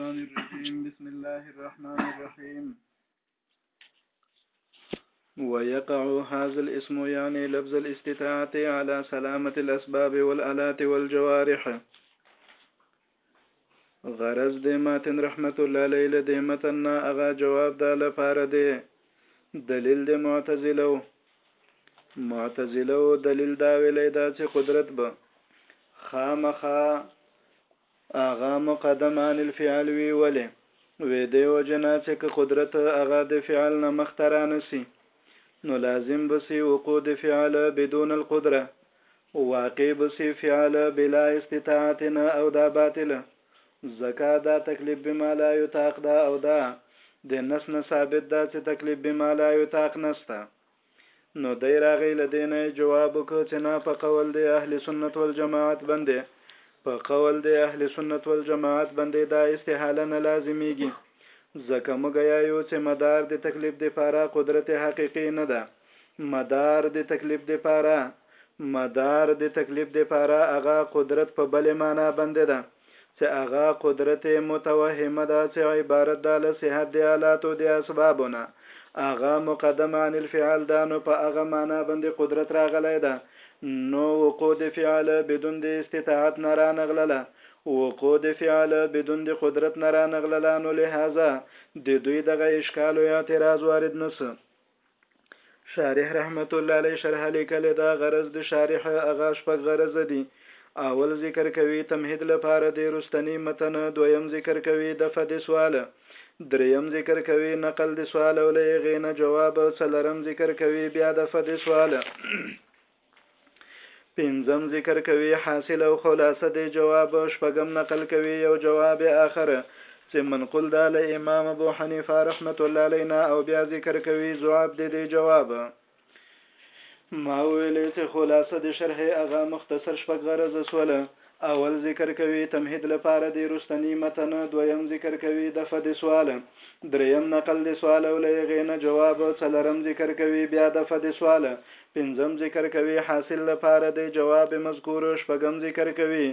الرجيم بسم الله الرحمن الرحيم ويقع هذا الاسم يعني لفظ الاستطاعة على سلامة الأسباب والألات والجوارح غرض د ماتن رحمت الله علیه له دې متن نه هغه جواب دا لپاره دی دلیل د معتزله معتزله دلیل دا ویلی دا چې قدرت به خامخا آغا مقدم عن الفعل وي ولې؟ وې دې وجه نه چې که قدرت آغا د فعل نه مخ ته رانه شي نو لازم به شي وقوع د فعل بدون القدره واقع به شي فعل بلا استطاعت نه او دا باطله ځکه دا تکلیف بما لا یطاق ده او دا د نص نه ثابت ده چې تکلیف بما لا یطاق نشته. نو دی راغی له دې نه جواب وکړ چې نه په قول دی اهل سنت والجماعت باندې په قول د اهل سنت والجماعت باندې دا استحاله نه لازمیږي ځکه موږ یو چې مدار د تکلیف د پاره قدرت حقيقي نه ده مدار د تکلیف د پاره مدار د تکلیف د پاره هغه قدرت په بل معنا باندې ده چې هغه قدرت متوهمه ده چې عبارت ده له صحت د آلاتو د اسبابو نه هغه مقدم عن الفعل ده نو په هغه معنا باندې قدرت راغلی ده نو وقوع د فعل بدون د استطاعت نه رانغلله وقوع د فعل بدون د قدرت نه رانغلله نو لهذا د دوی دغه اشکال او اعتراض وارد نسو شارح رحمت الله علیه شرح لیکلې ده غرض د شارح هغه شپږ غرض دي اول ذکر کوي تمهید لپاره د رستنی متن دویم ذکر کوي دفع د سوال دریم ذکر کوي نقل د سوال او له غینه جواب څلرم ذکر کوي بیا دفع د سوال پنځم ذکر کوي حاصل او خلاصه دې جواب شپږم نقل کوي یو جواب آخر چې منقول ده له امام ابو حنیفه رحمت الله علیه نه او بیا ذکر کوي ځواب دې دې جواب ما ویلې چې خلاصه دې شرح هغه مختصر شپږ غرض سوله اول ذکر کوي تمهيد لپاره دي وروستني متن دويم ذکر کوي دفع د سوال دريم نقل د سوال او له هغې نه جواب څلورم ذکر کوي بيا دفع د سوال پنځم ذکر کوي حاصل لپاره د جواب مذکور شپږم ذکر کوي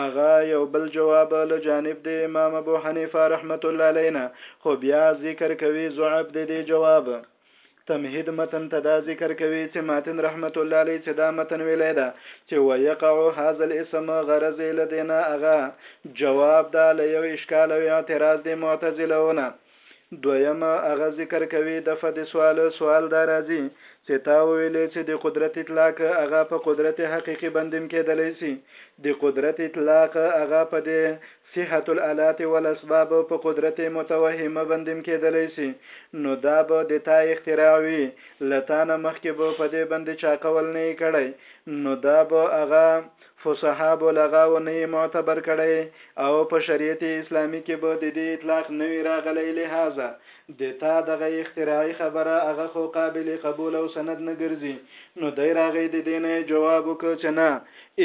هغه يو بل جواب له جانب د امام ابو حنيفه رحمة الله عليه نه خو بيا ذکر کوي ضعف د دې جواب. تمهید متن ته دا ذکر کوي چې ماتن رحمت الله علیه چې دا متن ویلی ده چې ويقع هذا الاسم غرض لدینا اغا جواب دا له یو اشکال او اعتراض دی معتزلهونه دویم هغه ذکر کوي د فد سوال سوال دا راځي چې تا ویلې چې د قدرت اطلاق هغه په قدرت حقيقي بندم کېدلی سي د قدرت اطلاق هغه په دې صحت الالات والاسباب په قدرت متوهمه بندیم کیدلی سی نو دا به د تا اختراع وی له تا نه مخکی به په دی بندی چا قول نه یی کړی نو دا به هغه فصحا بلغا و نه یی معتبر کړی او په شریعت اسلامی کی به ددی اطلاق نه وی راغلی لهذا د تا دغه اختراعی خبره هغه خو قابل قبول او سند نه ګرځی نو دی راغی ددی نه یی جواب وکړ چه نه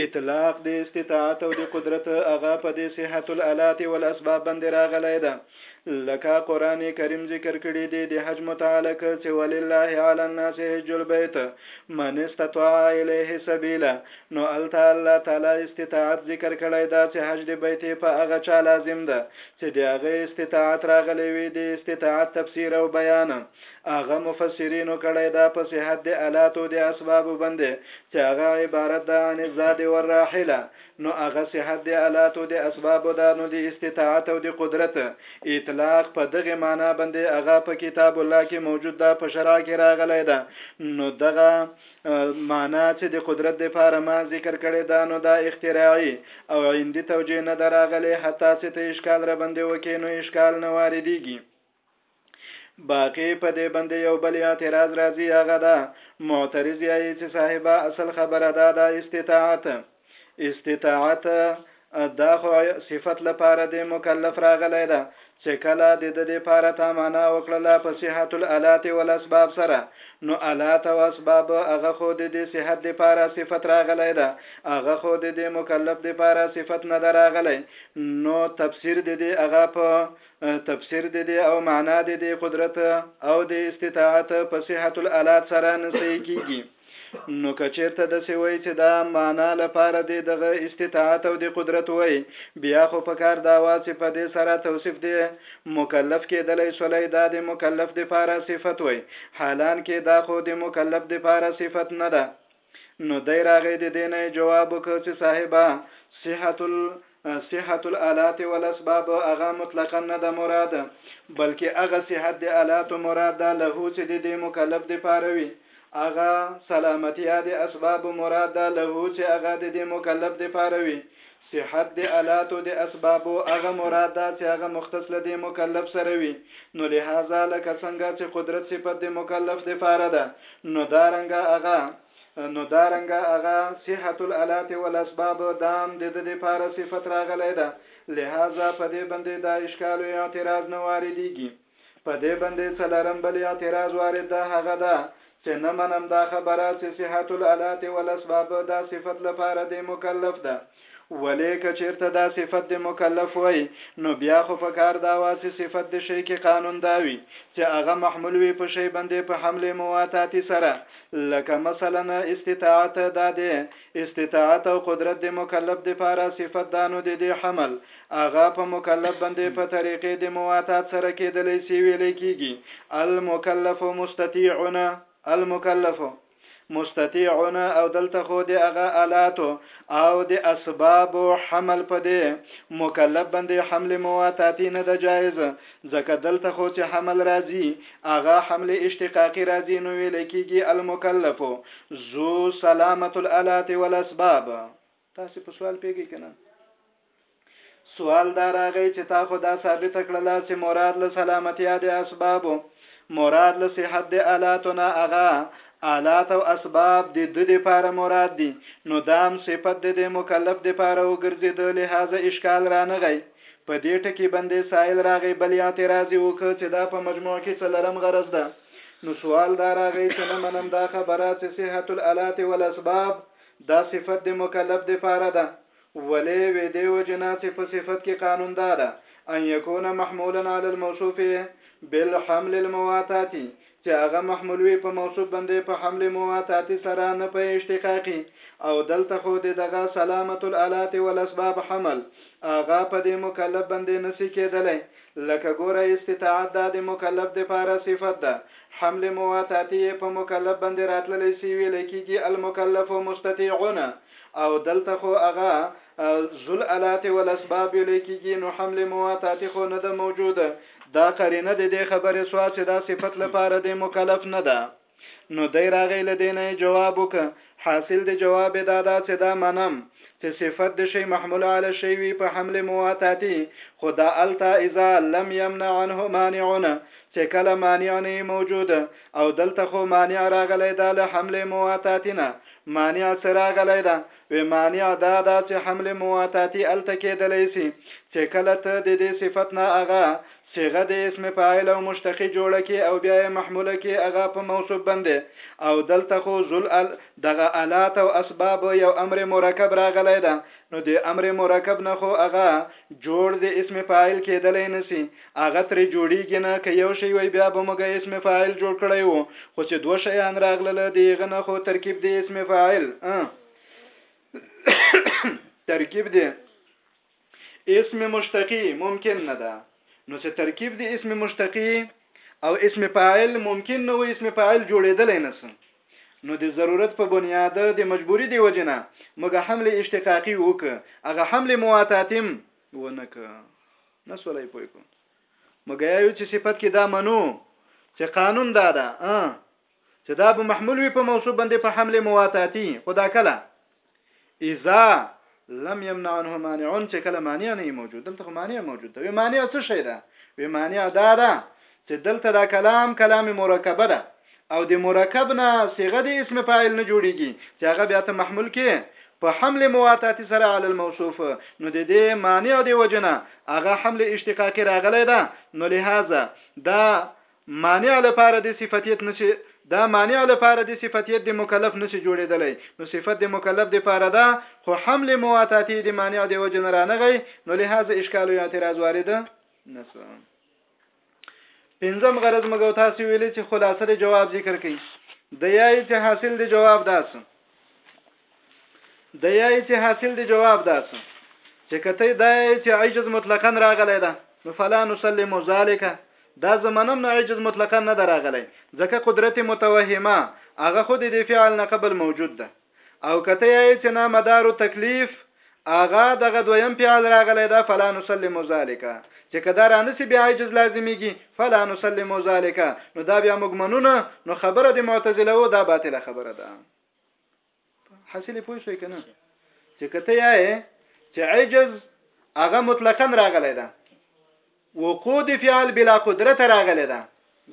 اطلاق د استطاعت او د قدرت هغه په دې صحت الالات والاسباب باندې راغلی ده لکه قران کریم ذکر کړی دی د حج متعلق چې ولله علی الناس حج البیت من استطاع الیه سبیلا نو الته الله تعالی استطاعت ذکر کړی دا چې حج د بیت په هغه چا لازم ده چې د هغه استطاعت راغلی وي د استطاعت تفسیر او بیان هغه مفسرینو کړی دا په صحت د الاتو د اسبابو بندې چې هغه عبارت ده عن الزاد والراحله نو هغه صحت د الاتو د اسبابو ده نو د استطاعت او د قدرت اطلاق په دغه معنا بندې هغه په کتاب الله کې موجود ده په شرع کې راغلی ده نو دغه معنا چې د قدرت د پاره ما ذکر کړی ده نو دا اختراعي او عندي توجیه نه دراغلی حتی چې ته اشکال را بندې وکې نو اشکال نه واردیږي باقی په دې باندې یو بل اعتراض راځي هغه دا معترض یې چې صاحبه اصل خبره دا ده استطاعت استطاعت دا خو صفت لپاره د مکلف راغلی ده چې کله د د لپاره تا معنا وکړله په صحت الالات والاسباب سره نو الات او اسباب هغه خو د دې صحت لپاره صفت راغلی ده هغه خو د دې مکلف لپاره صفت نه راغلی نو تفسیر د دې هغه په تفسیر د دې او معنا د دې قدرت او د استطاعت په صحت الالات سره نسي کیږي نو کچیرته د سوي چې دا معنا لپاره د دغه استطاعت او د قدرت وای بیا خو په کار دا وا چې په دې سره توصیف دی مکلف کېدلی سولای دا د مکلف د پاره صفت وای حالان کې دا خو د مکلف د پاره صفت نه ده نو دی راغی د دې نه یې جواب وکړ چې صاحبه صحت ال صحت الالات والاسباب هغه مطلقا نه ده مراد بلکې هغه صحت د الات مراد ده له چې د دې مکلف د پاره وي هغه سلامتیا د اسباب مراد ده له چې هغه د دې مکلف د پاره وي صحت د الاتو د اسبابو هغه مراد ده چې هغه مختص له دې مکلف سره وي نو لهذا لکه څنګه چې قدرت صفت د مکلف د پاره ده نو دا رنګه هغه نو دا رنګه هغه صحت الالات والاسباب دام د ده د پاره صفت راغلی ده لهذا په دې بندې دا اشکال او اعتراض نه واردیږي. په دې باندې څلورم بل اعتراض وارد ده هغه دا چې نه منم دا خبره چې صحت الالات والاسباب دا صفت لپاره دې مکلف ده ولې که چیرته دا صفت دې مکلف وای نو بیا خو په کار دا وا چې صفت دې شی کې قانون دا وي چې هغه محمول وي په شی باندې په حمل مواتاتی سره لکه مثلا استطاعت دا دې استطاعت او قدرت د مکلف د پاره صفت ده نو د دې حمل هغه په مکلف بندې په طريقې د مواتات سره کېدلې سي ويلې کېږي المکلف مستطيعون المکلف مستطيعون او دلته خو د هغه آلاتو او د اسبابو حمل په دې مکلف بندې حمل مواتاتي نه ده جائز ځکه دلته خو چې حمل راځي هغه حمل اشتقاقي راځي نو ویل کیږي المکلف ذو سلامت الالات والاسباب تاسو په سوال پیګی کنه سوال دا راغی چې تا خو دا ثابت کړل چې مراد له سلامتیا د اسبابو مراد له صحت د آلاتونه اغا آلات او اسباب د د لپاره مراد دي نو دام صفت د مکلف د لپاره وګرځي د لهدا اشکال رانغی په دې ټکي بندې سائل راغې بل اعتراض ئې وکړ چې دا په مجموع کښې څلرم غرض ده نو سوال دا راغې چې نه منم دا خبره چې صحت الالات والاسباب دا صفت د مکلف د پاره ده ولې وې دې وجې نه چې په صفت کښې قانون دا ده ان يكون محمولا علي الموصوف بالحمل المواتاتي چې هغه محملوي په موصوف بندې په حمل مواتاتي سره نه په اشتقاقي او دلته خو د دغه سلامت الالات والاسباب حمل هغه په دې مکلف بندې نسي کېدلی لکه ګوره استطاعت دا د مکلف د پاره صفت ده حمل مواتاتي یې په مکلف بندې راتللی سي ویل کېږي المکلف مستطیعون او دلته خو هغه ذو الالات والاسباب ویل کیږي نو حمل مواتات خو نه ده موجود دا قرینه د دې خبرې سوا چې دا صفت لپاره د مکلف نه ده نو دی راغی لدینه جواب وک حاصل د جواب دا دا چې دا منم چې صفت د شی محمول علی شی وی په حمل مواتاتی خدا التا اذا لم يمنع عنه مانعون چې کله مانع نه موجود او دلته خو مانع راغلی دا له حمل مواتاتینه مانع سره راغلی دا وي مانع دا ده چې حمل مواتاتي هلته کېدلی شي چې کله ته د دې صفت نه هغه صيغه د اسم فاعل او مشتقي جوړه کړې او بيا يې محموله کړې هغه په موصوف باندې او دلته خو ذل ال دغه الات او اسباب يو امر مرکب راغلی ده نو د امر مرکب نه خو هغه جوړ د اسم فاعل کېدلی نشي هغه ترې جوړیږي نه که یو شی وای بیا به موږ اسم فاعل جوړ کړی وو خو چې دوه شیان راغلل د هغه نه خو ترکیب دی اسم فاعل ترکیب دی اسم مشتقی ممکن نه ده نو چې ترکیب دی اسم مشتقی او اسم فاعل ممکن نه و اسم فاعل جوړېدل نه سم نو د ضرورت په بنیاد د مجبوری دی وجنه مګه حمله اشتقاقی وک هغه حمله مواتاتم ونه که نه سولای پوي کو مګیا یو چې صفت کې دا منو چې قانون دا ده ا چې دا به محمول وي په موصوف باندې په حمله مواتاتی خدا کله اذا لم يمنع عنه مانع چې کله مانع نه موجود دلته مانع موجود وي مانع څه شي ده وي مانع دا ده چې دلته دا کلام کلام مرکبه ده او د مرکب نه صيغه د اسم فاعل نه جوړيږي چې هغه بیا ته محمول کې په حمل مواتاتی سره علی الموصوف نو د دې مانع دی وجنه هغه حمل اشتقاقی راغلی ده نو لهذا دا مانع لپاره د صفاتیت نشي دا مانع لپاره د صفاتیت د مکلف نشي جوړیدلی نو صفت د مکلف د پاره ده خو حمل مواتاتی د مانع د وجنه رانغی نو لهذا اشکال او اعتراض وارد نشو پنځم غرض مګو تاسو ویلې چې خلاصه د جواب ذکر کړي د یای چې حاصل د جواب داس د یای چې حاصل د جواب داس چې کته د یای چې عجز مطلقاً راغلی ده نو فلا نسلم ذالک دا زمنم نه عجز مطلقاً نه دراغلی ځکه قدرت متوهمه هغه خود د فعل نه قبل موجود ده او کته یې چې نه مدار تکلیف اغا دغه دویم فعل راغلی دا فلا نسلم ذالک چې کدا را نسی بیا عجز لازمیږي فلا نسلم ذالک نو دا بیا موږ منونه نو خبره د معتزله او دا باطله خبره ده حاصل پوه شوي کنه چې کته یې چې عجز هغه مطلقاً راغلی ده وقوع د فعل بلا قدرت راغلی ده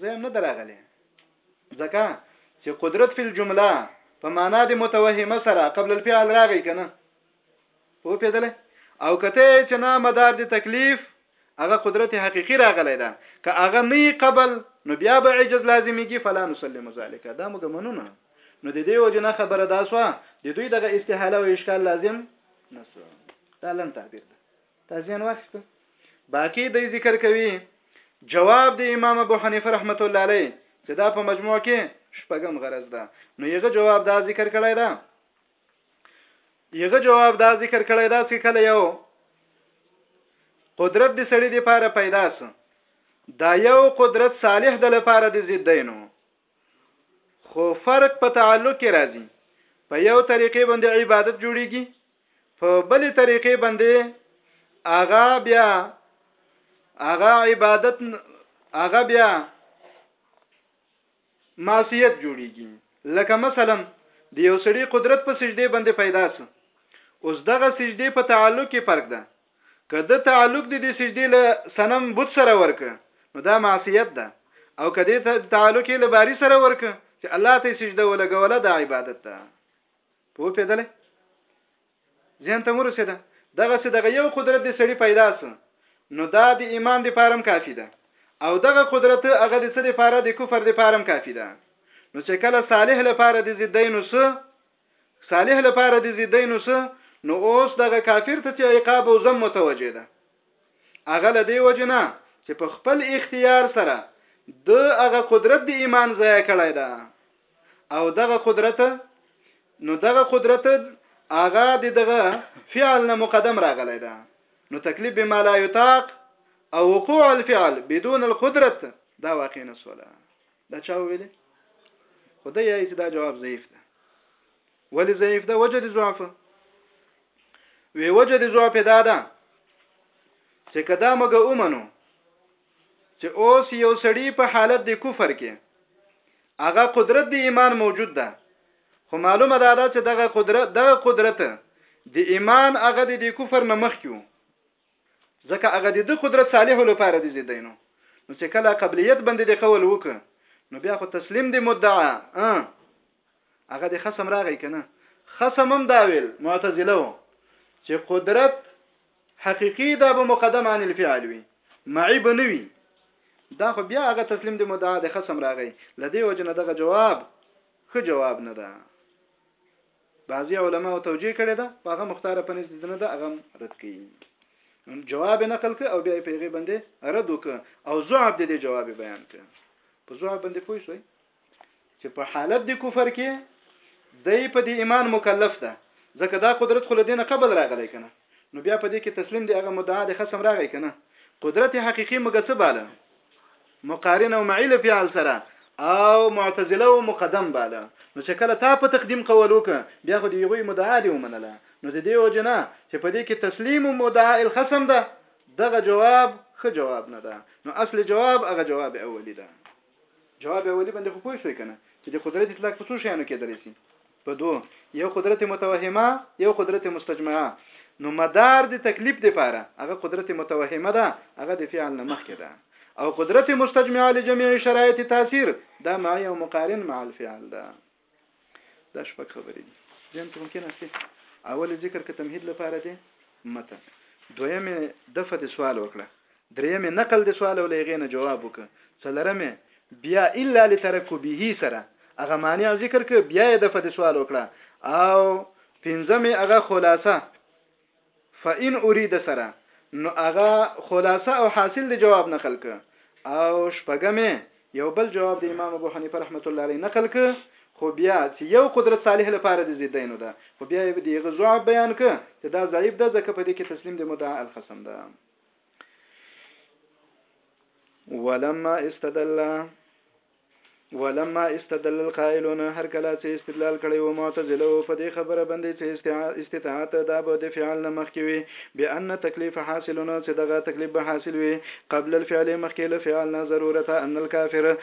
زه هم نه دراغلی ځکه چې قدرت فی الجمله په معنا د متوهمه سره قبل الفعل راغی کنه په پیدل او کته چې نه مدار د تکلیف هغه قدرت حقيقي راغلی ده که هغه نه قبل نو بیا به عجز لازميږي فلا نسلم ذلك دا موږ منو نه نو د دې وجه نه خبره دا سو د دوی دغه استحاله او اشکال لازم نسو دا لن تعبیر ده تا زیان واخیست باقی دی ذکر کوي جواب د امام ابو حنیفه رحمت الله علیه چې دا په مجموع کې شپږم غرض ده نو یغه جواب دا ذکر کړی دا یغه جواب دا ذکر کړی دا چې کله یو قدرت د سړی د پاره پیدا سو دا یو قدرت صالح د لپاره د زیدینو خو فرق په تعلق کې راځي په یو طریقې باندې عبادت جوړیږي په بلې طریقې باندې اغا بیا اغا عبادت اغا بیا معصیت جوړیږي لکه مثلا د یو سړي قدرت په سجده باندې پیدا سو اوس دغه سجده په تعلق کې فرق ده که د تعلق د دې سجدي له سنم بت سره ورک نو دا معصیت ده او که دې ته تعلق له باری سره ورک چې الله ته سجده ولګوله دا عبادت ده په پیدل ځین ته مرسه ده دغه څه دغه یو قدرت دې سړی پیدا سو نو دا د ایمان د پارم کافی ده او دغه قدرت هغه د څه د پاره د کفر د پارم کافی ده نو چې کله صالح لپاره د زیدین وسو صالح لپاره د زیدینو سه نو اوس دغه کافر ته چې عقاب او زم متوجه ده هغه لدی وجنه چې په خپل اختیار سره د هغه قدرت د ایمان ځای کړای دا او دغه قدرت نو دغه قدرت هغه د دغه فعل نه مقدم راغلی دا نو تکلیف به مالا یطاق او وقوع الفعل بدون القدرت دا واقع نه سوله دا چا ویل خو دا یې چې دا جواب ضعیف ده ولی ضعیف ده وجه د ضعف وی وجه د ضعف دا ده چې کدا مګه اومنو چې اوس یو سړی په حالت د کفر کې هغه قدرت د ایمان موجود ده خو معلومه ده دا چې دغه قدرت دغه قدرت د ایمان هغه د کفر نه مخ کیو ځکه هغه دده قدرت صالحو لپاره دي زيدی نو نو چې کله قبلیت باندې د قول وک نو بیا خو تسلیم دی مدعا ا هغه د خصم راغی کنه خصم هم دا ویل معتزله وو چې قدرت حقيقي دا به مقدم عن الفعل وي معي بنوي دا خو بیا هغه تسلیم دی مدعا د خصم راغی لدی وجنه دغه جواب خو جواب نه ده بعضی علماو توجیه کړی ده په هغه مختار په نزد نه ده هغه رد کړي نو جواب نقل ک او بیا په هغه باندې رد وک او زعب د دې جواب بیان ک په زعب باندې پوي شوي چې په حالت د کفر کې دای په دې ایمان مکلف ده ځکه دا قدرت خو لدینه قبل راغلی کنه نو بیا په دې کې تسلیم دی هغه مدعا د خصم راغی کنه قدرت حقيقي مګه څه باله مقارن او معی له فعل سره او معتزله او مقدم باله نو چې کله تا په تقدیم قول وکړ بیا خو د هغوی مدعا دی ومنله نو د دې وجنه چې په دې کې تسلیم او مدعا الخصم ده دغه جواب خه جواب نه ده نو اصل جواب هغه جواب اولی ده جواب اولی باندې خو پوه شوي کنه چې د قدرت اطلاق په څو شیانو کې درې سي په دوو، یو قدرت متوهمه یو قدرت مستجمعه، نو مدار د تکلیف لپاره هغه قدرت متوهمه ده هغه د فعل نه مخکې ده او قدرت مستجمعه لجميع شرایط تاثیر دا معی او مقارن مع الفعل ده دا شپږ خبرې دي ځین ته ممکن استه اول ذکر که تمهید لپاره دی متن دویمه دفه د سوال وکړه دريمې نقل د سوال او له هغې نه جواب وکړ، څلورمې بيا الا لترکبه سره هغه مانع ذکر کړ بيا يې دفع د سوال وکړه او پنځمې هغه خلاصه فان اريد سره نو هغه خلاصه او حاصل د جواب نقل کړ او شپږمې یو بل جواب د امام ابو حنیفه رحمت الله علیه نقل ک خو بیا چې یو قدرت صالح لپاره د زیدینو ده خو بیا یې د هغه ضعف بیان ک چې دا ضعیف ده ځکه په دې کې تسلیم د مدعا القسم ده ولما استدل ولما استدل القائلون هر کله چې استدلال کړي وو معتزله او په دې خبره باندې چې استطاعت دا به د فعل نه مخکې وي بان تکلیف حاصلونه چې دغه تکلیف به حاصل وي قبل الفعل مخکې له فعل نه ضرورت ان الكافر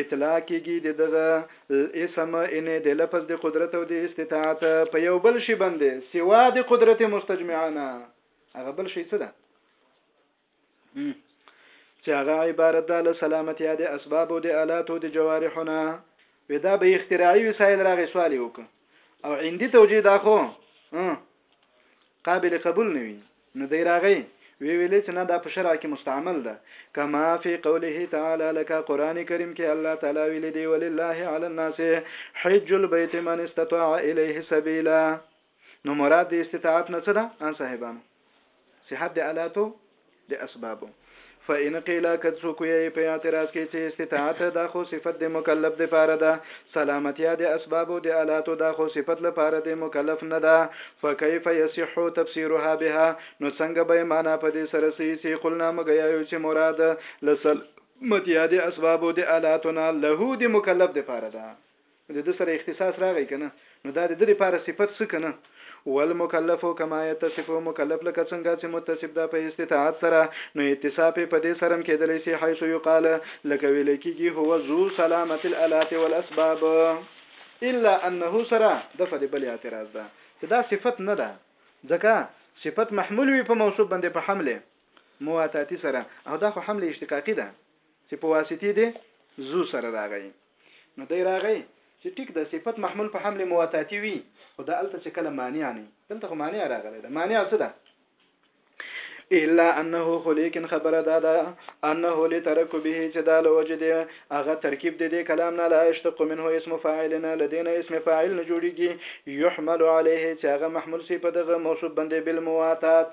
اطلاق کیږي د دغه اسم ان د لفظ د قدرت او د استطاعت په یو بل شی باندې سوا د قدرت مستجمعانه هغه بل شی څه ده چې هغه عبارت ده له سلامتیا د اسباب او د آلات او د جوارحونه ودا به اختراعي وسایل راغی سوال وک او عندي توجیه دا خو قابل قبول نه وي نو دی راغی وی ویلی چې نه دا په شرع کې مستعمل ده کما فی قوله تعالی لکه قران کریم کې الله تعالی ویلی دی ولله علی الناس حج البیت من استطاع الیه سبیلا نو مراد دی استطاعت نه څه ده ان صاحبانو صحت دی الاتو د اسبابو فإن قيل که څوک یې په اعتراض کې چې استطاعت دا خو صفت د مکلف د پاره ده سلامتیا د اسباب او د آلاتو دا خو صفت لپاره د مکلف نه ده فکیف یصح تفسیرها بها نو څنګه به معنا په دې سره سي چې قلنا مګیایو چې مراد لسل متیا د اسباب او د آلاتو نه له د مکلف د پاره ده نو د ده سره اختصاص راغی که نه؟ نو دا د ده لپاره صفت سو که نه؟ والمکلف کما یتصف مکلف لکه څنګه چي متصف ده په استطاعت سره نو اتصاف ئې په دې سره هم کېدلای سي حیث یقال لکه ویل کېږي هو ذو سلامة الآلات والاسباب الا انه سره دفع د بل اعتراض ده چي دا صفت نه ده ځکه صفت محمول وي په موصوف باندي په حمل مواتاتي سره او دا خو حمل اشتقاقي ده چي په واسطې د ذو سره راغی. نو دی راغی چې ټیک ده صفت محمول په حمل مواتاتي وي خو دا الته چې کله مانع نه دلته خو مانع راغلی ده مانع څه ده الا انه خو لیکن خبره دا ده انه لترکبه چې دا لوجد هغه ترکیب دی د کلام نه لا اشتق منه اسم فاعل نه لدین اسم فاعل نه جوړیږي يحمل عليه چې هغه محمول سي په دغه موصوف باندې بالمواتات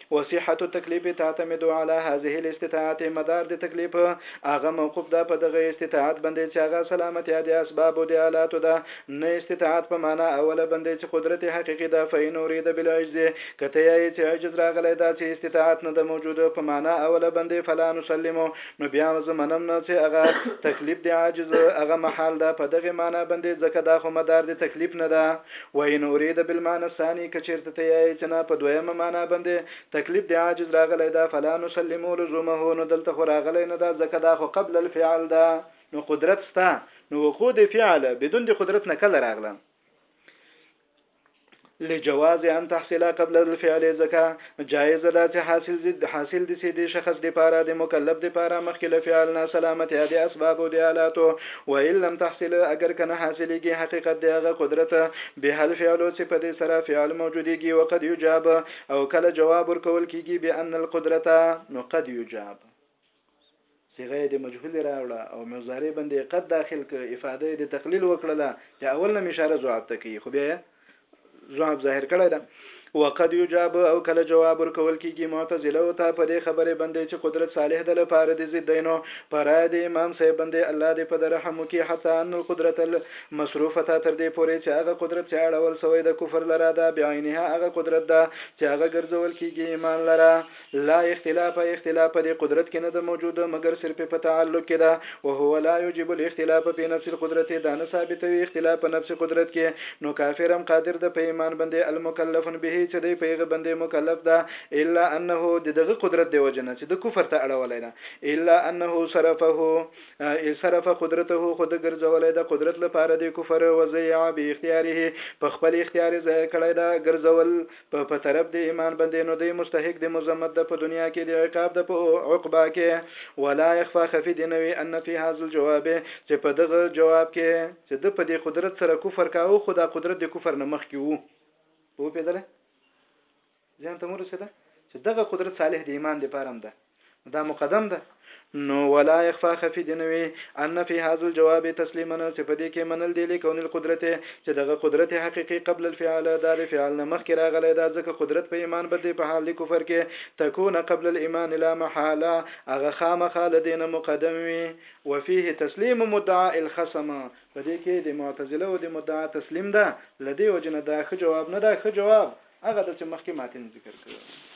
وصحة التکلیف تعتمد علی هذه الاستطاعت مدار د تکلیف هغه موقوف ده په دغه استطاعت بندې چې هغه سلامتیا د اسباب او د آلاتو ده نه استطاعت په معنی اوله بندې چې قدرت حقیقی ده فإن ارید بالعجز که ته یایې چې عجز راغلی ده چې استطاعت نه ده موجود په معنی اوله بندې فلا نسلم نو بیا زه منم نه چې هغه تکلیف د عاجز هغه محال ده په دغه معنی بندې ځکه دا خو مدار د تکلیف نه ده وان اريد بالمعنی الثاني که چېرته ته يا يې چنه په دويمه معنی بندې تکليف د عاجز راغلی ده فلا نسلمو لزومه نو دلته خو راغلی نه ده ځکه دا خو قبل الفعل ده. نو قدرت سته نو وقوع د فعل بدون د قدرت نه کله راغله؟ لجواز ان تحصل قبل الفعل ځکه جائز ده چه حاصل ضد حاصل دي چه دي شخص دي پاره دي مکلف دي پاره مخکې له فعل نه سلامتيا دي اسباب او دي آلاتو وان لم تحصل اګر که نه حاصليږي حقيقت دي هغه قدرت بها الفعل چه په دي سره فعل موجوديږي وقد يجاب او کله جواب ورکول کيږي بان القدرة نو قد يجاب صيغه يې د مجهول راوړه او مضارع بند يې قد داخل ک افاده يې د تقليل وکړله چې اول نه اشاره ضعف ته کوي خو بیا یې ضعف ظاهر کړی ده وقد یجاب او کله جواب ورکول کیږي معتزله او ته په دې خبره باندې چې قدرت صالح د لپاره د زیدینو پر د امام صاحب باندې الله دې په درحم کې حتی ان القدرت المصروفه تر دې پورې چې هغه قدرت چې اړول سوی د کفر لره دا بعینها هغه قدرت ده چې هغه ګرځول کیږي ایمان لره لا اختلاف اختلاف په دې قدرت کې نه ده موجوده مګر صرف په تعلق کې ده وهو لا یجب الاختلاف په نفس القدرت دا نه ثابتوي اختلاف په نفس قدرت کې نو کافر هم قادر ده په ایمان باندې المکلف به چې دی په هغه باندې مکلف ده الا انه د دغه قدرت دی وجنه چې د کفر ته اړولای ده الا انه صرفه صرف قدرته خود ګرځولای ده قدرت لپاره د کفر وزیع به اختیاره په خپل اختیار ځای کړی ده ګرځول په په طرف د ایمان بندې نو دی مستحق د مزمت د په دنیا کې د عقاب د په عقبا کې ولا اخفا خفی دی نوی ان فی هاذ الجواب چې په دغه جواب کې چې د په دې قدرت سره کفر کاوه خو دا قدرت د کفر نه مخ کې وو په پیدله ځان ته مرسته چې دغه قدرت صالح د ایمان لپاره هم ده نو دا مقدم ده نو ولا يخفى خفي دي نوي ان في هذا الجواب تسليما چې په دې کې منل دي لکون القدرت چې دغه قدرت حقيقي قبل الفعل دا د فعل نه مخکې راغلی دا ځکه قدرت په ایمان بده په حال د کفر کې تكون قبل الايمان لا محاله هغه خامخا لدينه مقدم وي وفيه تسليم مدعا الخصم په دې کې د معتزله او د مدعا تسلیم ده لدی وجنه دا خو جواب نه دا خو جواب هغه د چې مخکې ماتن ذکر کړو